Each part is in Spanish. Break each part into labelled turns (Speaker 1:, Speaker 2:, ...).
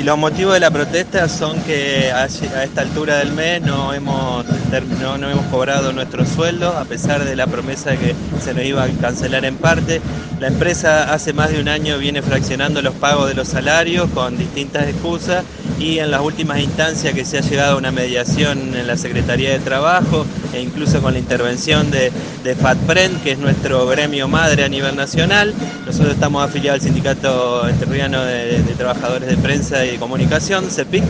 Speaker 1: Sí, los motivos de la protesta son que a esta altura del mes no hemos, no, no hemos cobrado nuestros sueldos, a pesar de la promesa de que se nos iba a cancelar en parte. La empresa hace más de un año viene fraccionando los pagos de los salarios con distintas excusas y en las últimas instancias que se ha llegado a una mediación en la Secretaría de Trabajo e incluso con la intervención de, de FATPREN, que es nuestro gremio madre a nivel nacional. Nosotros estamos afiliados al Sindicato Enterriano de, de Trabajadores de Prensa y Comunicación, CEPIC.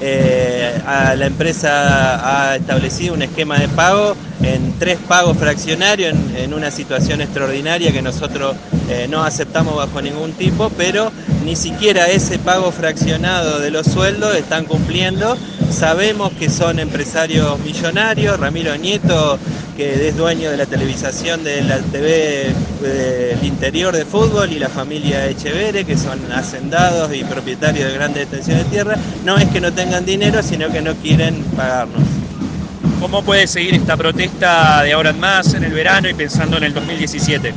Speaker 1: Eh, la empresa ha establecido un esquema de pago en tres pagos fraccionarios en, una situación extraordinaria que nosotros eh, no aceptamos bajo ningún tipo, pero ni siquiera ese pago fraccionado de los sueldos están cumpliendo. Sabemos que son empresarios millonarios, Ramiro Nieto que es dueño de la televisación de la TV del interior de fútbol y la familia Echevere, que son hacendados y propietarios de grandes extensiones de tierra, no es que no tengan dinero, sino que no quieren pagarnos.
Speaker 2: ¿Cómo puede seguir esta protesta de ahora en más, en el verano y pensando en el 2017?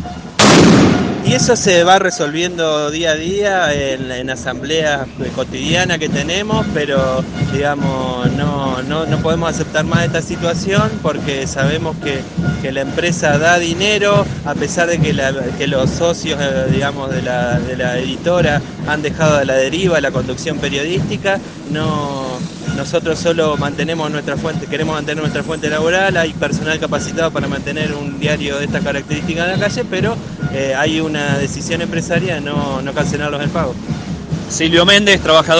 Speaker 1: Y eso se va resolviendo día a día en, asambleas cotidianas que tenemos, pero digamos, no, podemos aceptar más esta situación porque sabemos que, la empresa da dinero, a pesar de que, los socios eh, digamos, de, la, de la editora han dejado a la deriva la conducción periodística, no nosotros solo mantenemos nuestra fuente, queremos mantener nuestra fuente laboral, hay personal capacitado para mantener un diario de esta característica en la calle, pero eh, hay una decisión empresaria de no, no cancelarlos el pago.
Speaker 2: Silvio Méndez, trabajador.